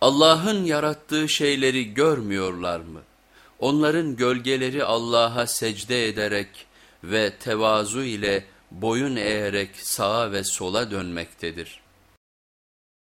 Allah'ın yarattığı şeyleri görmüyorlar mı? Onların gölgeleri Allah'a secde ederek ve tevazu ile boyun eğerek sağa ve sola dönmektedir.''